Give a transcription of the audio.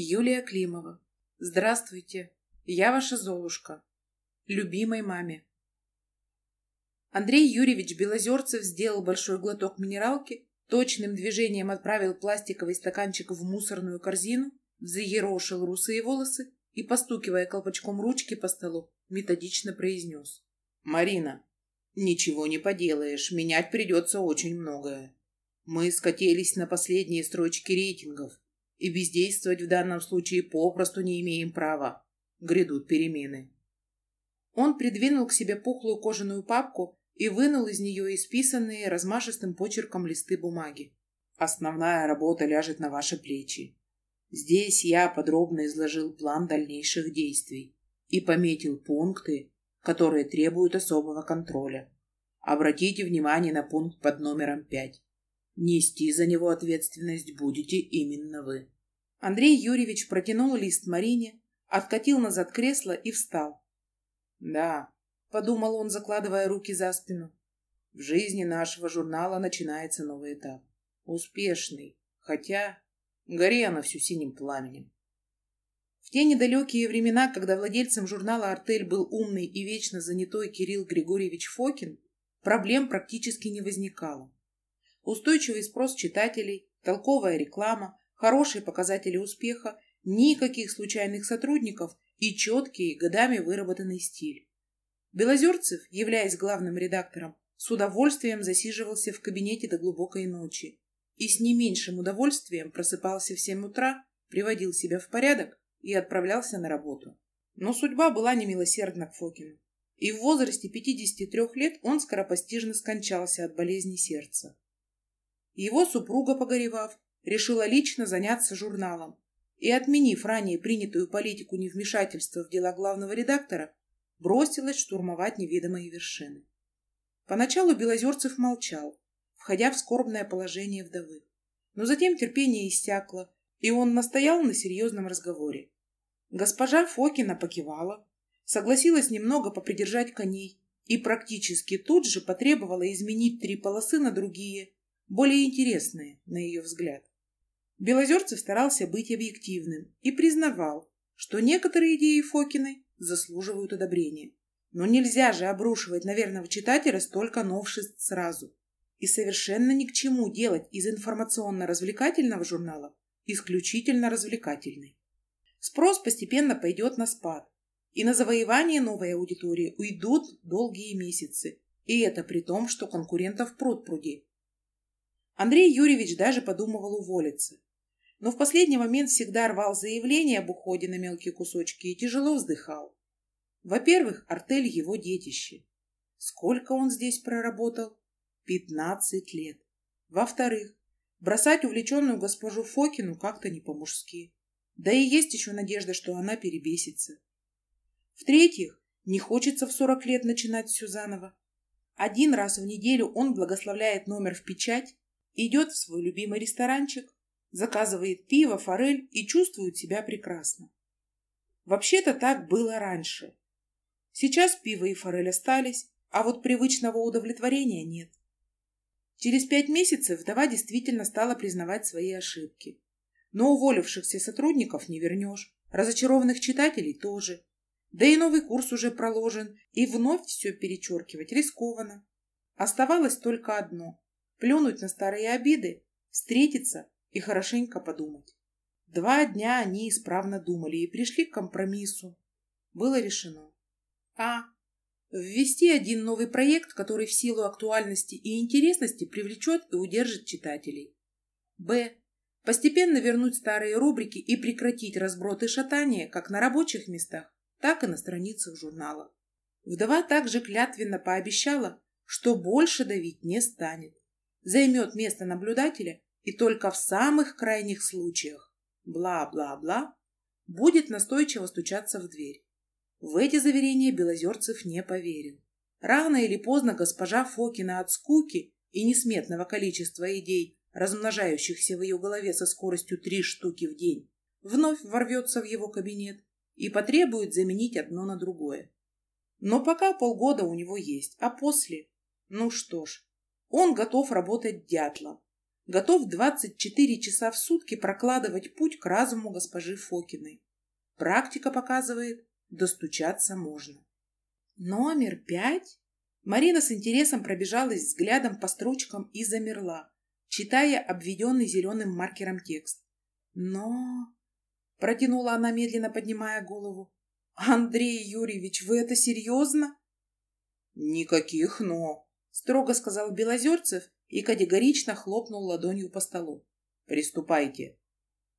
Юлия Климова. Здравствуйте, я ваша Золушка. Любимой маме. Андрей Юрьевич Белозерцев сделал большой глоток минералки, точным движением отправил пластиковый стаканчик в мусорную корзину, взъерошил русые волосы и, постукивая колпачком ручки по столу, методично произнес. «Марина, ничего не поделаешь, менять придется очень многое. Мы скатились на последние строчки рейтингов, и бездействовать в данном случае попросту не имеем права. Грядут перемены». Он придвинул к себе пухлую кожаную папку и вынул из нее исписанные размашистым почерком листы бумаги. «Основная работа ляжет на ваши плечи. Здесь я подробно изложил план дальнейших действий и пометил пункты, которые требуют особого контроля. Обратите внимание на пункт под номером 5. Нести за него ответственность будете именно вы. Андрей Юрьевич протянул лист Марине, откатил назад кресло и встал. Да, подумал он, закладывая руки за спину. В жизни нашего журнала начинается новый этап. Успешный, хотя гори она всю синим пламенем. В те недалекие времена, когда владельцем журнала «Артель» был умный и вечно занятой Кирилл Григорьевич Фокин, проблем практически не возникало. Устойчивый спрос читателей, толковая реклама, хорошие показатели успеха, никаких случайных сотрудников и четкий, годами выработанный стиль. Белозерцев, являясь главным редактором, с удовольствием засиживался в кабинете до глубокой ночи и с не меньшим удовольствием просыпался в семь утра, приводил себя в порядок и отправлялся на работу. Но судьба была немилосердна к Фокину. И в возрасте 53 лет он скоропостижно скончался от болезни сердца. Его супруга, погоревав, решила лично заняться журналом и, отменив ранее принятую политику невмешательства в дела главного редактора, бросилась штурмовать неведомые вершины. Поначалу Белозерцев молчал, входя в скорбное положение вдовы. Но затем терпение иссякло, и он настоял на серьезном разговоре. Госпожа Фокина покивала, согласилась немного попридержать коней и практически тут же потребовала изменить три полосы на другие, более интересные, на ее взгляд. Белозерцев старался быть объективным и признавал, что некоторые идеи Фокиной заслуживают одобрения. Но нельзя же обрушивать на верного читателя столько новшеств сразу. И совершенно ни к чему делать из информационно-развлекательного журнала исключительно развлекательный. Спрос постепенно пойдет на спад, и на завоевание новой аудитории уйдут долгие месяцы, и это при том, что конкурентов пруд пруди. Андрей Юрьевич даже подумывал уволиться, но в последний момент всегда рвал заявление об уходе на мелкие кусочки и тяжело вздыхал. Во-первых, артель его детище. Сколько он здесь проработал? Пятнадцать лет. Во-вторых, Бросать увлеченную госпожу Фокину как-то не по-мужски. Да и есть еще надежда, что она перебесится. В-третьих, не хочется в сорок лет начинать все заново. Один раз в неделю он благословляет номер в печать, идет в свой любимый ресторанчик, заказывает пиво, форель и чувствует себя прекрасно. Вообще-то так было раньше. Сейчас пиво и форель остались, а вот привычного удовлетворения нет. Через пять месяцев вдова действительно стала признавать свои ошибки. Но уволившихся сотрудников не вернешь, разочарованных читателей тоже. Да и новый курс уже проложен, и вновь все перечеркивать рискованно. Оставалось только одно – плюнуть на старые обиды, встретиться и хорошенько подумать. Два дня они исправно думали и пришли к компромиссу. Было решено. А. Ввести один новый проект, который в силу актуальности и интересности привлечет и удержит читателей. Б. Постепенно вернуть старые рубрики и прекратить разброд и шатание как на рабочих местах, так и на страницах журнала. Вдова также клятвенно пообещала, что больше давить не станет. Займет место наблюдателя и только в самых крайних случаях, бла-бла-бла, будет настойчиво стучаться в дверь. В эти заверения Белозерцев не поверил. Рано или поздно госпожа Фокина от скуки и несметного количества идей, размножающихся в ее голове со скоростью три штуки в день, вновь ворвется в его кабинет и потребует заменить одно на другое. Но пока полгода у него есть, а после... Ну что ж, он готов работать дятлом. готов 24 часа в сутки прокладывать путь к разуму госпожи Фокиной. Практика показывает, достучаться можно. Номер пять? Марина с интересом пробежалась взглядом по строчкам и замерла, читая обведенный зеленым маркером текст. Но... Протянула она, медленно поднимая голову. «Андрей Юрьевич, вы это серьезно?» «Никаких «но», — строго сказал Белозерцев и категорично хлопнул ладонью по столу. «Приступайте».